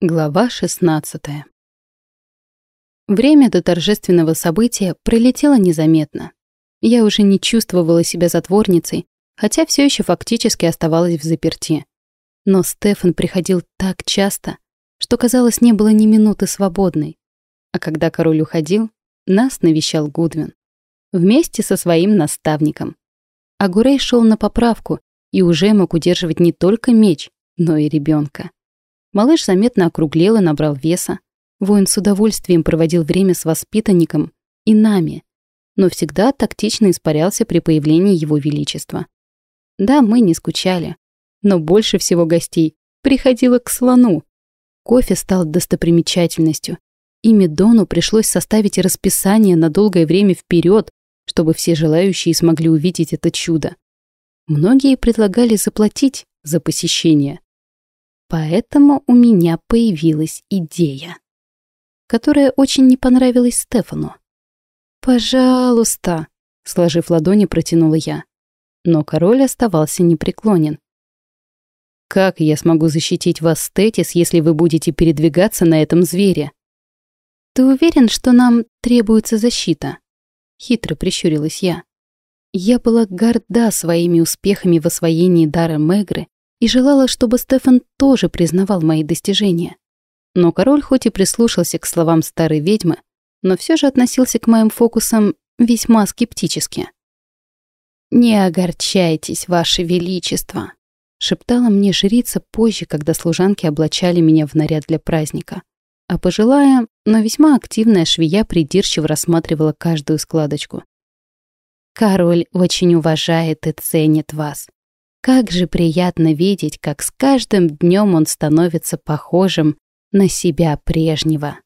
Глава 16 Время до торжественного события пролетело незаметно. Я уже не чувствовала себя затворницей, хотя все еще фактически оставалась в заперти. Но Стефан приходил так часто, что, казалось, не было ни минуты свободной. А когда король уходил, нас навещал Гудвин. Вместе со своим наставником. Агурей шел на поправку и уже мог удерживать не только меч, но и ребенка. Малыш заметно округлел и набрал веса. Воин с удовольствием проводил время с воспитанником и нами, но всегда тактично испарялся при появлении его величества. Да, мы не скучали, но больше всего гостей приходило к слону. Кофе стал достопримечательностью, и Медону пришлось составить расписание на долгое время вперед, чтобы все желающие смогли увидеть это чудо. Многие предлагали заплатить за посещение. Поэтому у меня появилась идея, которая очень не понравилась Стефану. «Пожалуйста», — сложив ладони, протянула я. Но король оставался непреклонен. «Как я смогу защитить вас, Тетис, если вы будете передвигаться на этом звере?» «Ты уверен, что нам требуется защита?» Хитро прищурилась я. Я была горда своими успехами в освоении дара Мегры и желала, чтобы Стефан тоже признавал мои достижения. Но король хоть и прислушался к словам старой ведьмы, но все же относился к моим фокусам весьма скептически. «Не огорчайтесь, ваше величество», — шептала мне жрица позже, когда служанки облачали меня в наряд для праздника. А пожилая, но весьма активная швея придирчиво рассматривала каждую складочку. «Король очень уважает и ценит вас. Как же приятно видеть, как с каждым днем он становится похожим на себя прежнего.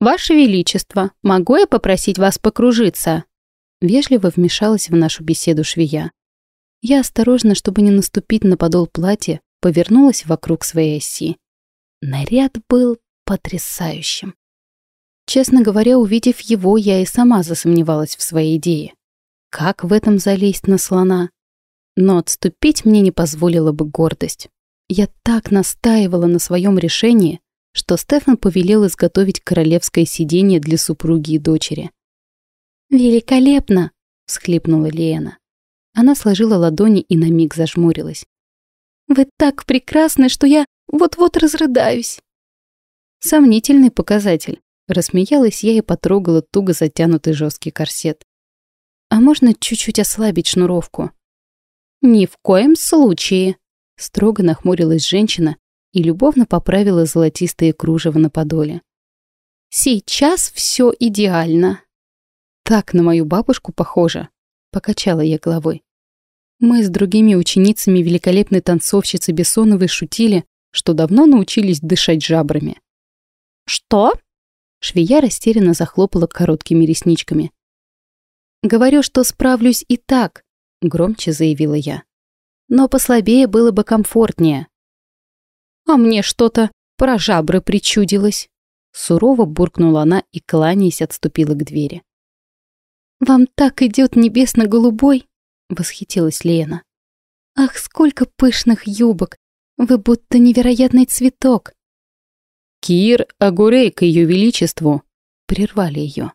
«Ваше Величество, могу я попросить вас покружиться?» Вежливо вмешалась в нашу беседу швея. Я осторожно, чтобы не наступить на подол платья, повернулась вокруг своей оси. Наряд был потрясающим. Честно говоря, увидев его, я и сама засомневалась в своей идее. Как в этом залезть на слона? Но отступить мне не позволила бы гордость. Я так настаивала на своем решении, что Стефан повелел изготовить королевское сиденье для супруги и дочери. «Великолепно!» — всхлипнула Лена. Она сложила ладони и на миг зажмурилась. «Вы так прекрасны, что я вот-вот разрыдаюсь!» Сомнительный показатель. Рассмеялась я и потрогала туго затянутый жесткий корсет. «А можно чуть-чуть ослабить шнуровку?» «Ни в коем случае!» Строго нахмурилась женщина и любовно поправила золотистые кружева на подоле. «Сейчас все идеально!» «Так на мою бабушку похоже!» Покачала я головой. Мы с другими ученицами великолепной танцовщицы Бессоновой шутили, что давно научились дышать жабрами. «Что?» Швея растерянно захлопала короткими ресничками. «Говорю, что справлюсь и так», громче заявила я. Но послабее было бы комфортнее. А мне что-то про жабры причудилось. Сурово буркнула она и, кланяясь, отступила к двери. «Вам так идет небесно-голубой!» — восхитилась Лена. «Ах, сколько пышных юбок! Вы будто невероятный цветок!» «Кир Агурей к ее величеству!» — прервали ее.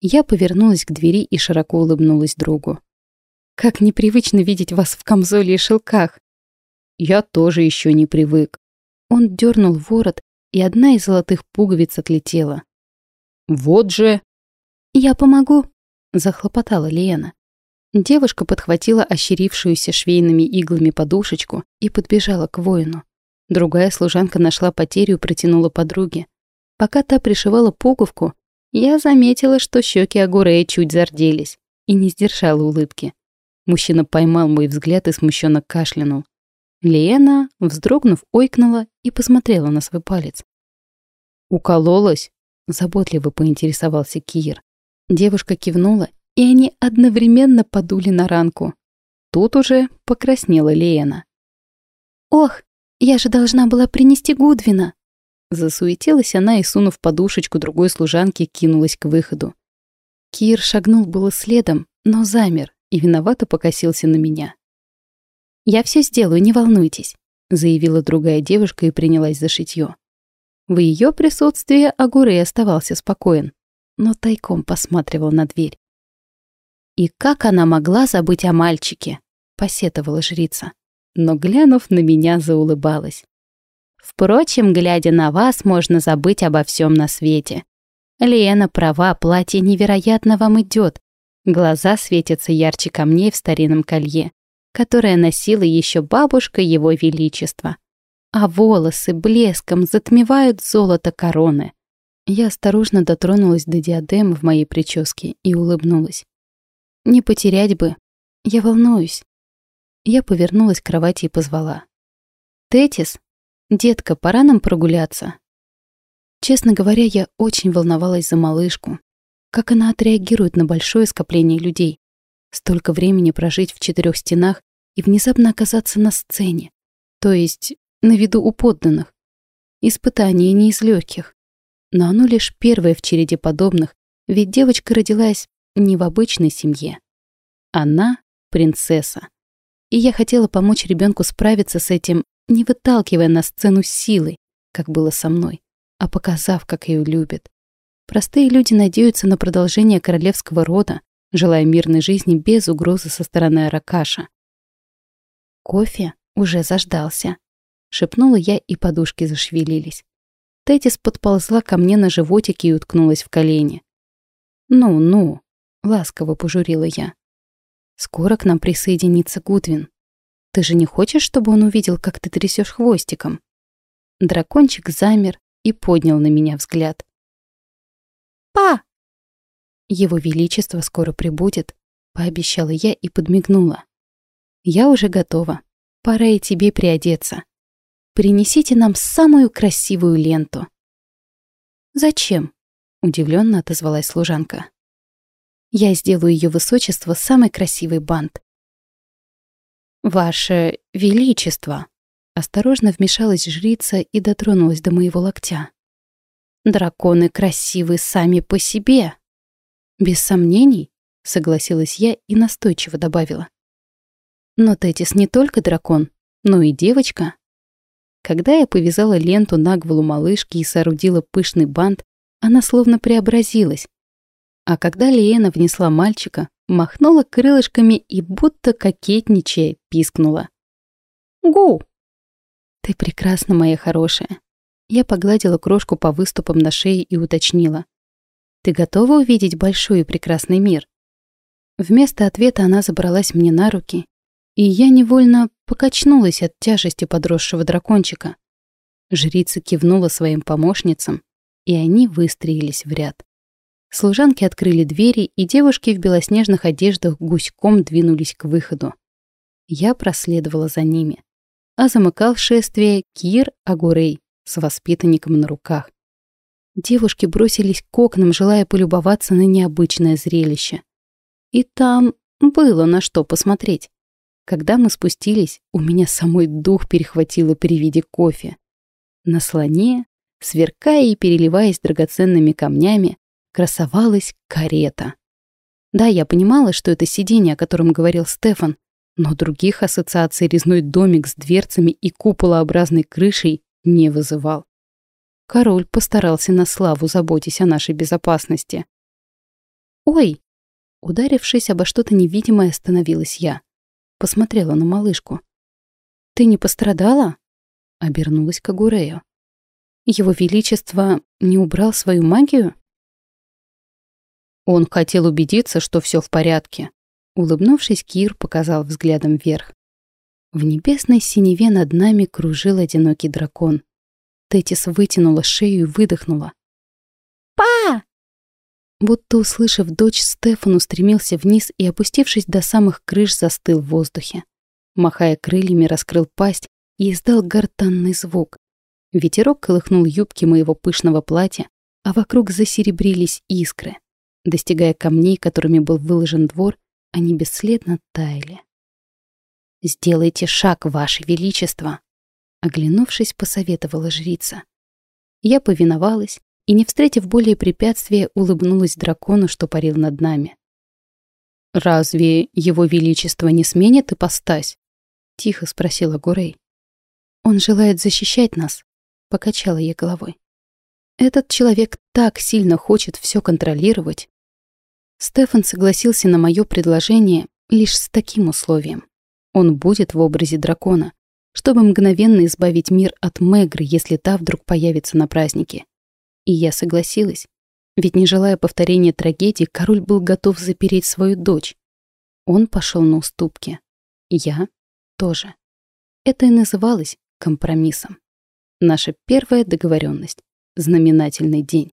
Я повернулась к двери и широко улыбнулась другу. Как непривычно видеть вас в камзоле и шелках. Я тоже еще не привык. Он дернул ворот, и одна из золотых пуговиц отлетела. Вот же... Я помогу, захлопотала Лена. Девушка подхватила ощерившуюся швейными иглами подушечку и подбежала к воину. Другая служанка нашла потерю и протянула подруге. Пока та пришивала пуговку, я заметила, что щеки Агурея чуть зарделись и не сдержала улыбки. Мужчина поймал мой взгляд и смущенно кашлянул. Лена, вздрогнув, ойкнула и посмотрела на свой палец. «Укололась?» — заботливо поинтересовался Кир. Девушка кивнула, и они одновременно подули на ранку. Тут уже покраснела Лена. «Ох, я же должна была принести Гудвина!» Засуетилась она и, сунув подушечку другой служанки, кинулась к выходу. Кир шагнул было следом, но замер, и виновато покосился на меня. «Я все сделаю, не волнуйтесь», заявила другая девушка и принялась за шитьё. В ее присутствии Агурей оставался спокоен, но тайком посматривал на дверь. «И как она могла забыть о мальчике?» — посетовала жрица. Но, глянув на меня, заулыбалась. «Впрочем, глядя на вас, можно забыть обо всем на свете. Лена права, платье невероятно вам идет. Глаза светятся ярче камней в старинном колье, которое носила еще бабушка его величества. А волосы блеском затмевают золото короны. Я осторожно дотронулась до диадемы в моей прическе и улыбнулась. Не потерять бы. Я волнуюсь. Я повернулась к кровати и позвала. «Тетис, детка, пора нам прогуляться». Честно говоря, я очень волновалась за малышку. Как она отреагирует на большое скопление людей? Столько времени прожить в четырех стенах и внезапно оказаться на сцене. То есть на виду у подданных. Испытание не из легких. Но оно лишь первое в череде подобных, ведь девочка родилась не в обычной семье. Она — принцесса. И я хотела помочь ребенку справиться с этим, не выталкивая на сцену силой, как было со мной а показав, как ее любят. Простые люди надеются на продолжение королевского рода, желая мирной жизни без угрозы со стороны Аракаша. Кофе уже заждался. Шепнула я, и подушки зашевелились. Тетис подползла ко мне на животике и уткнулась в колени. «Ну-ну», — ласково пожурила я. «Скоро к нам присоединится Гудвин. Ты же не хочешь, чтобы он увидел, как ты трясешь хвостиком?» Дракончик замер, и поднял на меня взгляд. «Его Величество скоро прибудет», — пообещала я и подмигнула. «Я уже готова. Пора и тебе приодеться. Принесите нам самую красивую ленту». «Зачем?» — удивленно отозвалась служанка. «Я сделаю ее высочество самый красивый бант». «Ваше Величество!» Осторожно вмешалась жрица и дотронулась до моего локтя. «Драконы красивы сами по себе!» «Без сомнений», — согласилась я и настойчиво добавила. «Но Тетис не только дракон, но и девочка». Когда я повязала ленту на голову малышки и соорудила пышный бант, она словно преобразилась. А когда Лиена внесла мальчика, махнула крылышками и будто кокетничая пискнула. «Гу!» «Ты прекрасна, моя хорошая». Я погладила крошку по выступам на шее и уточнила. «Ты готова увидеть большой и прекрасный мир?» Вместо ответа она забралась мне на руки, и я невольно покачнулась от тяжести подросшего дракончика. Жрица кивнула своим помощницам, и они выстроились в ряд. Служанки открыли двери, и девушки в белоснежных одеждах гуськом двинулись к выходу. Я проследовала за ними а замыкал шествие Кир Агурей с воспитанником на руках. Девушки бросились к окнам, желая полюбоваться на необычное зрелище. И там было на что посмотреть. Когда мы спустились, у меня самой дух перехватило при виде кофе. На слоне, сверкая и переливаясь драгоценными камнями, красовалась карета. Да, я понимала, что это сиденье, о котором говорил Стефан, но других ассоциаций резной домик с дверцами и куполообразной крышей не вызывал. Король постарался на славу, заботясь о нашей безопасности. «Ой!» Ударившись обо что-то невидимое, остановилась я. Посмотрела на малышку. «Ты не пострадала?» Обернулась к Агурею. «Его Величество не убрал свою магию?» Он хотел убедиться, что все в порядке, Улыбнувшись, Кир показал взглядом вверх. В небесной синеве над нами кружил одинокий дракон. Тетис вытянула шею и выдохнула. «Па!» Будто услышав дочь, Стефан устремился вниз и, опустившись до самых крыш, застыл в воздухе. Махая крыльями, раскрыл пасть и издал гортанный звук. Ветерок колыхнул юбки моего пышного платья, а вокруг засеребрились искры. Достигая камней, которыми был выложен двор, они бесследно таяли. «Сделайте шаг, Ваше Величество!» Оглянувшись, посоветовала жрица. Я повиновалась и, не встретив более препятствия, улыбнулась дракону, что парил над нами. «Разве Его Величество не сменит ипостась?» — тихо спросила Гурей. Он желает защищать нас, покачала я головой. Этот человек так сильно хочет все контролировать. Стефан согласился на мое предложение лишь с таким условием. Он будет в образе дракона, чтобы мгновенно избавить мир от Мегры, если та вдруг появится на празднике. И я согласилась, ведь не желая повторения трагедии, король был готов запереть свою дочь. Он пошел на уступки. Я тоже. Это и называлось компромиссом. Наша первая договоренность, знаменательный день.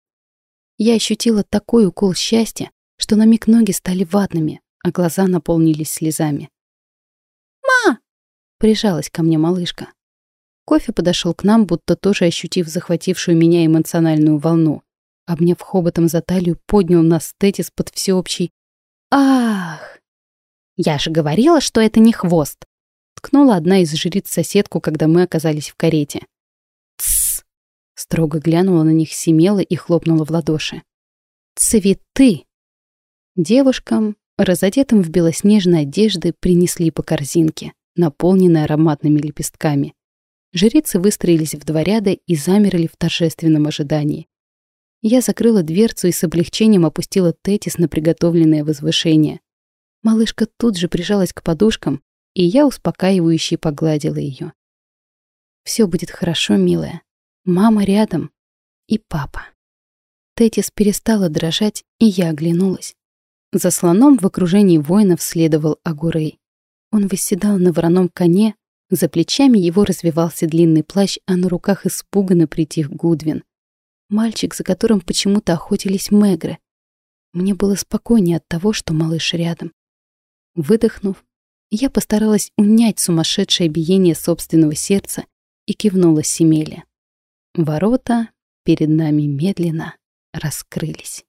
Я ощутила такой укол счастья, что на миг ноги стали ватными, а глаза наполнились слезами. Прижалась ко мне малышка. Кофе подошел к нам, будто тоже ощутив захватившую меня эмоциональную волну. Обняв хоботом за талию, поднял нас Тетис под всеобщий «Ах!» «Я же говорила, что это не хвост!» Ткнула одна из жриц соседку, когда мы оказались в карете. «Тссс!» Строго глянула на них Семела и хлопнула в ладоши. «Цветы!» Девушкам, разодетым в белоснежные одежды, принесли по корзинке, наполненной ароматными лепестками. Жрицы выстроились в два ряда и замерли в торжественном ожидании. Я закрыла дверцу и с облегчением опустила Тетис на приготовленное возвышение. Малышка тут же прижалась к подушкам, и я успокаивающе погладила ее. Все будет хорошо, милая. Мама рядом. И папа. Тетис перестала дрожать, и я оглянулась. За слоном в окружении воинов следовал Агурей. Он восседал на вороном коне, за плечами его развивался длинный плащ, а на руках испуганно притих Гудвин. Мальчик, за которым почему-то охотились мегры. Мне было спокойнее от того, что малыш рядом. Выдохнув, я постаралась унять сумасшедшее биение собственного сердца и кивнула Семеле. Ворота перед нами медленно раскрылись.